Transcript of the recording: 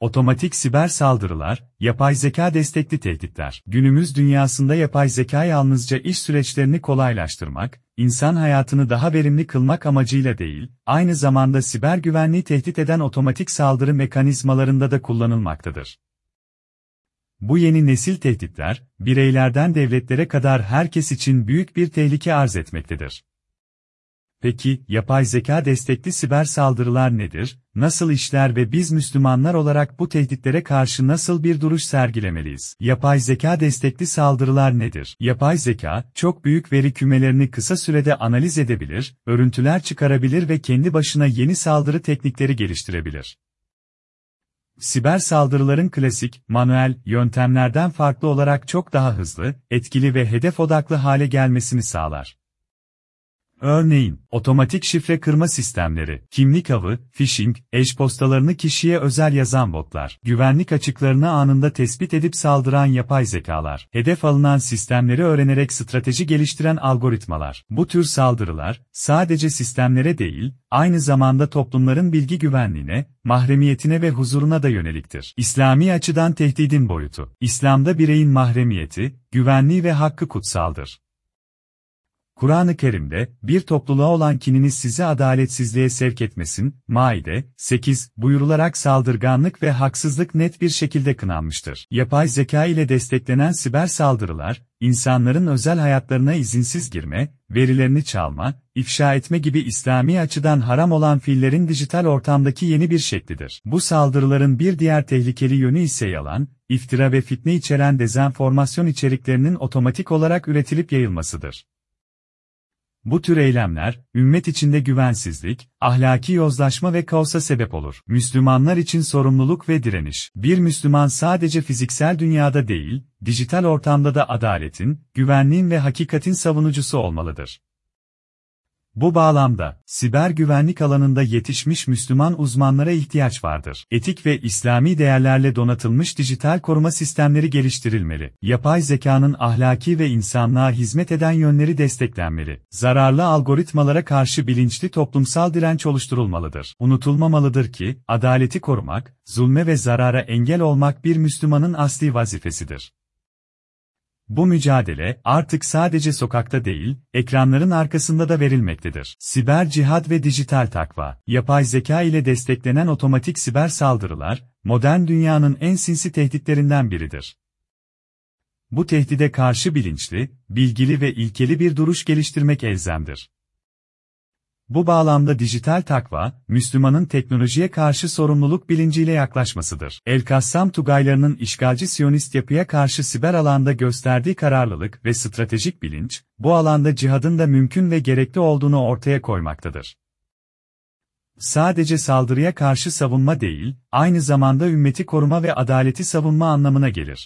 Otomatik siber saldırılar, yapay zeka destekli tehditler. Günümüz dünyasında yapay zeka yalnızca iş süreçlerini kolaylaştırmak, insan hayatını daha verimli kılmak amacıyla değil, aynı zamanda siber güvenliği tehdit eden otomatik saldırı mekanizmalarında da kullanılmaktadır. Bu yeni nesil tehditler, bireylerden devletlere kadar herkes için büyük bir tehlike arz etmektedir. Peki, yapay zeka destekli siber saldırılar nedir, nasıl işler ve biz Müslümanlar olarak bu tehditlere karşı nasıl bir duruş sergilemeliyiz? Yapay zeka destekli saldırılar nedir? Yapay zeka, çok büyük veri kümelerini kısa sürede analiz edebilir, örüntüler çıkarabilir ve kendi başına yeni saldırı teknikleri geliştirebilir. Siber saldırıların klasik, manuel yöntemlerden farklı olarak çok daha hızlı, etkili ve hedef odaklı hale gelmesini sağlar. Örneğin, otomatik şifre kırma sistemleri, kimlik avı, phishing, eş postalarını kişiye özel yazan botlar, güvenlik açıklarını anında tespit edip saldıran yapay zekalar, hedef alınan sistemleri öğrenerek strateji geliştiren algoritmalar. Bu tür saldırılar, sadece sistemlere değil, aynı zamanda toplumların bilgi güvenliğine, mahremiyetine ve huzuruna da yöneliktir. İslami açıdan tehdidin boyutu. İslam'da bireyin mahremiyeti, güvenliği ve hakkı kutsaldır. Kur'an-ı Kerim'de, bir topluluğa olan kininiz sizi adaletsizliğe sevk etmesin, Maide, 8, buyurularak saldırganlık ve haksızlık net bir şekilde kınanmıştır. Yapay zeka ile desteklenen siber saldırılar, insanların özel hayatlarına izinsiz girme, verilerini çalma, ifşa etme gibi İslami açıdan haram olan fiillerin dijital ortamdaki yeni bir şeklidir. Bu saldırıların bir diğer tehlikeli yönü ise yalan, iftira ve fitne içeren dezenformasyon içeriklerinin otomatik olarak üretilip yayılmasıdır. Bu tür eylemler, ümmet içinde güvensizlik, ahlaki yozlaşma ve kaosa sebep olur. Müslümanlar için sorumluluk ve direniş. Bir Müslüman sadece fiziksel dünyada değil, dijital ortamda da adaletin, güvenliğin ve hakikatin savunucusu olmalıdır. Bu bağlamda, siber güvenlik alanında yetişmiş Müslüman uzmanlara ihtiyaç vardır. Etik ve İslami değerlerle donatılmış dijital koruma sistemleri geliştirilmeli. Yapay zekanın ahlaki ve insanlığa hizmet eden yönleri desteklenmeli. Zararlı algoritmalara karşı bilinçli toplumsal direnç oluşturulmalıdır. Unutulmamalıdır ki, adaleti korumak, zulme ve zarara engel olmak bir Müslümanın asli vazifesidir. Bu mücadele, artık sadece sokakta değil, ekranların arkasında da verilmektedir. Siber cihad ve dijital takva, yapay zeka ile desteklenen otomatik siber saldırılar, modern dünyanın en sinsi tehditlerinden biridir. Bu tehdide karşı bilinçli, bilgili ve ilkeli bir duruş geliştirmek elzemdir. Bu bağlamda dijital takva, Müslümanın teknolojiye karşı sorumluluk bilinciyle yaklaşmasıdır. El-Kassam Tugaylarının işgalci Siyonist yapıya karşı siber alanda gösterdiği kararlılık ve stratejik bilinç, bu alanda cihadın da mümkün ve gerekli olduğunu ortaya koymaktadır. Sadece saldırıya karşı savunma değil, aynı zamanda ümmeti koruma ve adaleti savunma anlamına gelir.